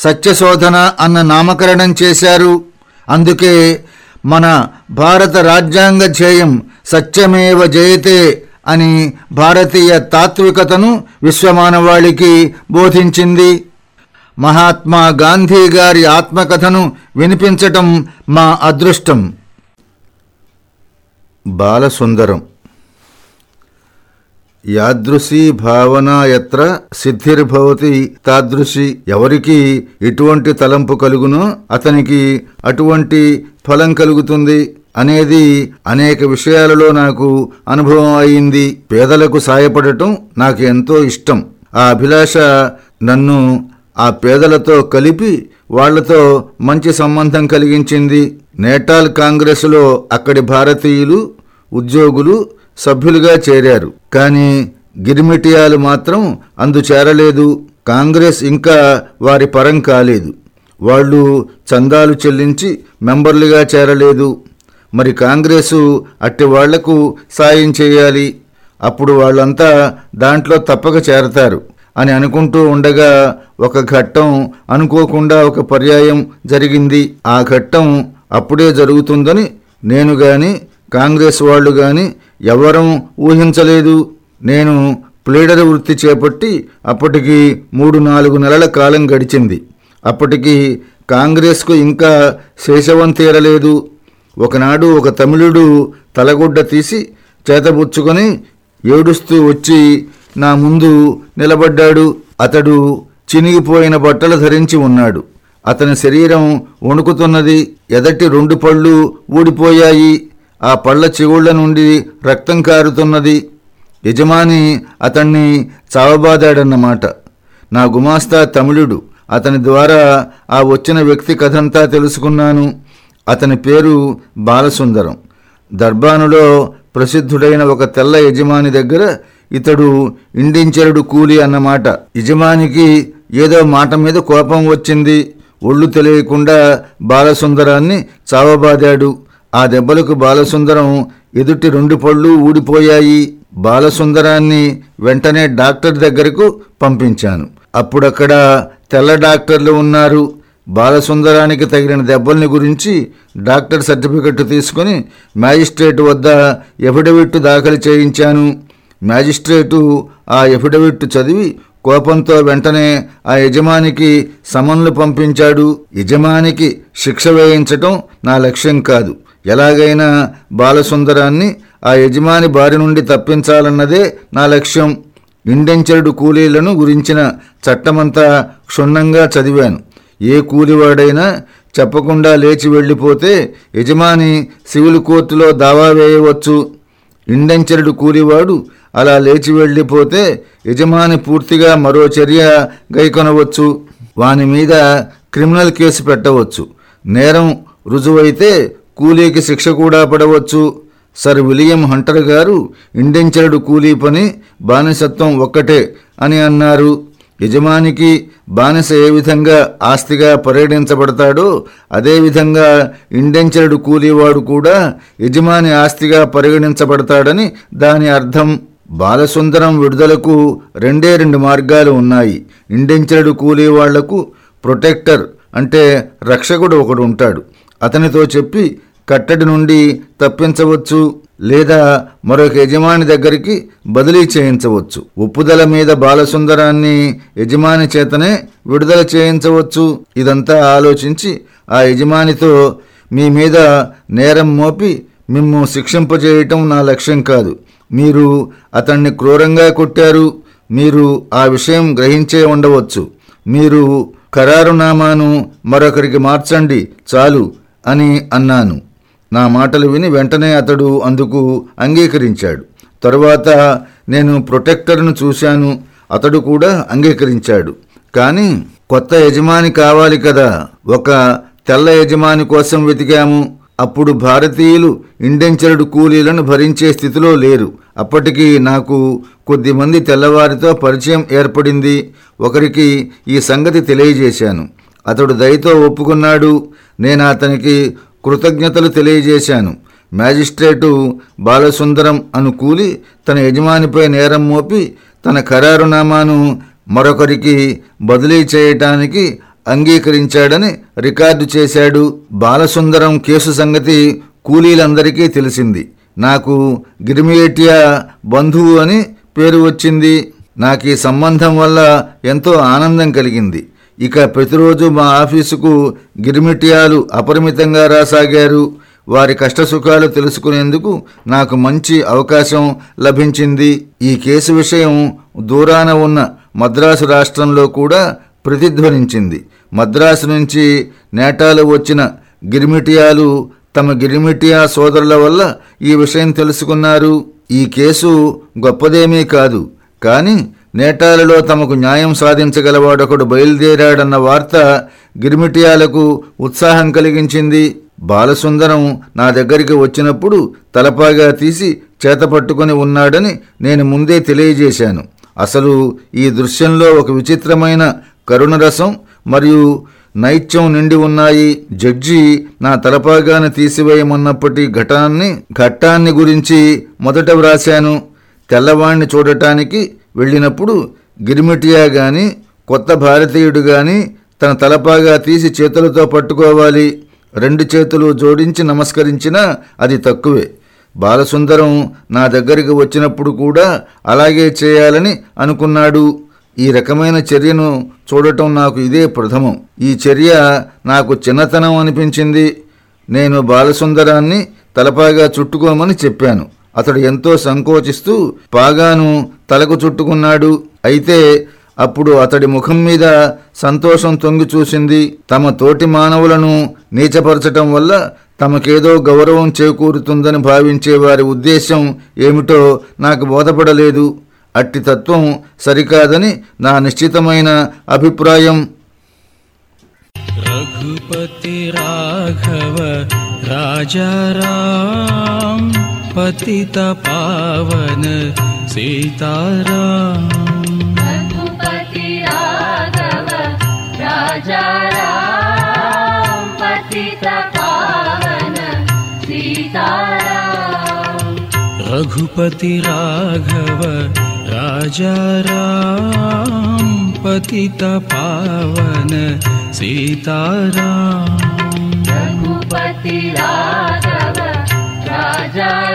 సత్యశోధన అన్న నామకరణం చేశారు. అందుకే మన భారత రాజ్యాంగ ధ్యేయం సత్యమేవ జయతే అని భారతీయ తాత్వికతను విశ్వమానవాళికి బోధించింది. మహాత్మా గాంధీ గారి ఆత్మకథను వినిపించటం మా అదృష్టం. బాలసుందరం యాదృశీ భావన ఎత్ర సిద్ధిర్భవతి తాదృశి. ఎవరికి ఎటువంటి తలంపు కలుగునో అతనికి అటువంటి ఫలం కలుగుతుంది అనేది అనేక విషయాలలో నాకు అనుభవం అయింది. పేదలకు సాయపడటం నాకు ఎంతో ఇష్టం. ఆ అభిలాష నన్ను ఆ పేదలతో కలిపి వాళ్ళతో మంచి సంబంధం కలిగించింది. నేటాల్ కాంగ్రెస్లో అక్కడి భారతీయులు ఉద్యోగులు సభ్యులుగా చేరారు. కానీ గిరిమిటియాలు మాత్రం అందు చేరలేదు. కాంగ్రెస్ ఇంకా వారి పరం కాలేదు. వాళ్ళు చందాలు చెల్లించి మెంబర్లుగా చేరలేదు. మరి కాంగ్రెసు అట్టి వాళ్ళకు సాయం చేయాలి. అప్పుడు వాళ్ళంతా దాంట్లో తప్పక చేరతారు అని అనుకుంటూ ఉండగా ఒక ఘట్టం అనుకోకుండా ఒక పర్యాయం జరిగింది. ఆ ఘట్టం అప్పుడే జరుగుతుందని నేను కానీ కాంగ్రెస్ వాళ్ళు కానీ ఎవరం ఊహించలేదు. నేను ప్లీడర్ వృత్తి చేపట్టి అప్పటికి మూడు నాలుగు నెలల కాలం గడిచింది. అప్పటికి కాంగ్రెస్కు ఇంకా శేషవం తీరలేదు. ఒకనాడు ఒక తమిళుడు తలగుడ్డ తీసి చేతబుచ్చుకొని ఏడుస్తూ వచ్చి నా ముందు నిలబడ్డాడు. అతడు చినిగిపోయిన బట్టలు ధరించి ఉన్నాడు. అతని శరీరం వణుకుతున్నది. ఎదటి రెండు పళ్ళు ఊడిపోయాయి. ఆ పళ్ళ చెవుళ్ళ నుండి రక్తం కారుతున్నది. యజమాని అతన్ని చావబాదాడన్నమాట. నా గుమాస్తా తమిళుడు. అతని ద్వారా ఆ వచ్చిన వ్యక్తి కథంతా తెలుసుకున్నాను. అతని పేరు బాలసుందరం. దర్బానులో ప్రసిద్ధుడైన ఒక తెల్ల యజమాని దగ్గర ఇతడు ఇండించరుడు కూలి అన్నమాట. యజమానికి ఏదో మాట మీద కోపం వచ్చింది. ఒళ్ళు తెలియకుండా బాలసుందరాన్ని చావబాదాడు. ఆ దెబ్బలకు బాలసుందరం ఎదుటి రెండు పళ్ళు ఊడిపోయాయి. బాలసుందరాన్ని వెంటనే డాక్టర్ దగ్గరకు పంపించాను. అప్పుడక్కడ తెల్ల డాక్టర్లు ఉన్నారు. బాలసుందరానికి తగిలిన దెబ్బల్ని గురించి డాక్టర్ సర్టిఫికెట్ తీసుకుని మ్యాజిస్ట్రేట్ వద్ద ఎఫిడవిట్ దాఖలు చేయించాను. మ్యాజిస్ట్రేటు ఆ ఎఫిడవిట్ చదివి కోపంతో వెంటనే ఆ యజమానికి సమన్లు పంపించాడు. యజమానికి శిక్ష వేయించటం నా లక్ష్యం కాదు. ఎలాగైనా బాలసుందరాన్ని ఆ యజమాని బారి నుండి తప్పించాలన్నదే నా లక్ష్యం. ఇండెంచర్డ్ కూలీలను గురించిన చట్టమంతా క్షుణ్ణంగా చదివాను. ఏ కూలివాడైనా చెప్పకుండా లేచి వెళ్ళిపోతే యజమాని సివిల్ కోర్టులో దావా వేయవచ్చు. ఇండెంచర్డ్ కూలివాడు అలా లేచి వెళ్ళిపోతే యజమాని పూర్తిగా మరో చర్య గైకొనవచ్చు. వాని మీద క్రిమినల్ కేసు పెట్టవచ్చు. నేరం రుజువైతే కూలీకి శిక్ష కూడా పడవచ్చు. సర్ విలియం హంటర్ గారు ఇండెంచర్డ్ కూలీ పని బానిసత్వం ఒక్కటే అని అన్నారు. యజమానికి బానిస ఏ విధంగా ఆస్తిగా పరిగణించబడతాడో అదేవిధంగా ఇండెంచర్డ్ కూలీవాడు కూడా యజమాని ఆస్తిగా పరిగణించబడతాడని దాని అర్థం. బాలసుందరం విడుదలకు రెండే రెండు మార్గాలు ఉన్నాయి. ఇండెంచర్డ్ కూలీవాళ్ళకు ప్రొటెక్టర్ అంటే రక్షకుడు ఒకడు ఉంటాడు. అతనితో చెప్పి కట్టడి నుండి తప్పించవచ్చు లేదా మరొక యజమాని దగ్గరికి బదిలీ చేయించవచ్చు. ఒప్పుదల మీద బాలసుందరాన్ని యజమాని చేతనే విడుదల చేయించవచ్చు. ఇదంతా ఆలోచించి ఆ యజమానితో మీ మీద నేరం మోపి మిమ్ము శిక్షింపజేయటం నా లక్ష్యం కాదు. మీరు అతన్ని క్రూరంగా కొట్టారు. మీరు ఆ విషయం గ్రహించే ఉండవచ్చు. మీరు ఖరారునామాను మరొకరికి మార్చండి. చాలు. అని అన్నాను. నా మాటలు విని వెంటనే అతడు అందుకు అంగీకరించాడు. తరువాత నేను ప్రొటెక్టర్ను చూశాను. అతడు కూడా అంగీకరించాడు. కానీ కొత్త యజమాని కావాలి కదా. ఒక తెల్ల యజమాని కోసం వెతికాము. అప్పుడు భారతీయులు ఇండెంచర్డ్ కూలీలను భరించే స్థితిలో లేరు. అప్పటికి నాకు కొద్దిమంది తెల్లవారితో పరిచయం ఏర్పడింది. ఒకరికి ఈ సంగతి తెలియజేశాను. అతడు దయతో ఒప్పుకున్నాడు. నేను అతనికి కృతజ్ఞతలు తెలియజేశాను. మ్యాజిస్ట్రేటు బాలసుందరం అనుకూలి తన యజమానిపై నేరం మోపి తన ఖరారునామాను మరొకరికి బదిలీ చేయటానికి అంగీకరించాడని రికార్డు చేశాడు. బాలసుందరం కేసు సంగతి కూలీలందరికీ తెలిసింది. నాకు గిరిమియేటియా బంధువు అని పేరు వచ్చింది. నాకు ఈ సంబంధం వల్ల ఎంతో ఆనందం కలిగింది. ఇక ప్రతిరోజు మా ఆఫీసుకు గిరిమిటియాలు అపరిమితంగా రాసాగారు. వారి కష్టసుఖాలు తెలుసుకునేందుకు నాకు మంచి అవకాశం లభించింది. ఈ కేసు విషయం దూరాన ఉన్న మద్రాసు రాష్ట్రంలో కూడా ప్రతిధ్వనించింది. మద్రాసు నుంచి నేటాలు వచ్చిన గిరిమిటియాలు తమ గిరిమిటియా సోదరుల వల్ల ఈ విషయం తెలుసుకున్నారు. ఈ కేసు గొప్పదేమీ కాదు. కానీ నేటాలలో తమకు న్యాయం సాధించగలవాడొకడు బయలుదేరాడన్న వార్త గిరిమిటియాలకు ఉత్సాహం కలిగించింది. బాలసుందరం నా దగ్గరికి వచ్చినప్పుడు తలపాగా తీసి చేతపట్టుకుని ఉన్నాడని నేను ముందే తెలియజేశాను. అసలు ఈ దృశ్యంలో ఒక విచిత్రమైన కరుణరసం మరియు నైత్యం నిండి ఉన్నాయి. జడ్జి నా తలపాగాను తీసివేయమన్నప్పటి ఘటాన్ని ఘట్టాన్ని గురించి మొదట వ్రాశాను. తెల్లవాణ్ణి చూడటానికి వెళ్ళినప్పుడు గిరిమిటియా గాని కొత్త భారతీయుడు గాని తన తలపాగా తీసి చేతులతో పట్టుకోవాలి. రెండు చేతులు జోడించి నమస్కరించినా అది తక్కువే. బాలసుందరం నా దగ్గరికి వచ్చినప్పుడు కూడా అలాగే చేయాలని అనుకున్నాడు. ఈ రకమైన చర్యను చూడటం నాకు ఇదే ప్రథమం. ఈ చర్య నాకు చిన్నతనం అనిపించింది. నేను బాలసుందరాన్ని తలపాగా చుట్టుకోమని చెప్పాను. అతడు ఎంతో సంకోచిస్తూ పాగాను తలకు చుట్టుకున్నాడు. అయితే అప్పుడు అతడి ముఖం మీద సంతోషం తొంగి చూసింది. తమ తోటి మానవులను నీచపరచటం వల్ల తమకేదో గౌరవం చేకూరుతుందని భావించే వారి ఉద్దేశం ఏమిటో నాకు బోధపడలేదు. అట్టి తత్వం సరికాదని నా నిశ్చితమైన అభిప్రాయం. రఘుపతి రాఘవ రాజారా पतित पावन सीताराम। रघुपति राघव राजा राम पतित पावन सीताराम। रघुपति राघव राजा राम पतित पावन सीताराम। रघुपति राघव रा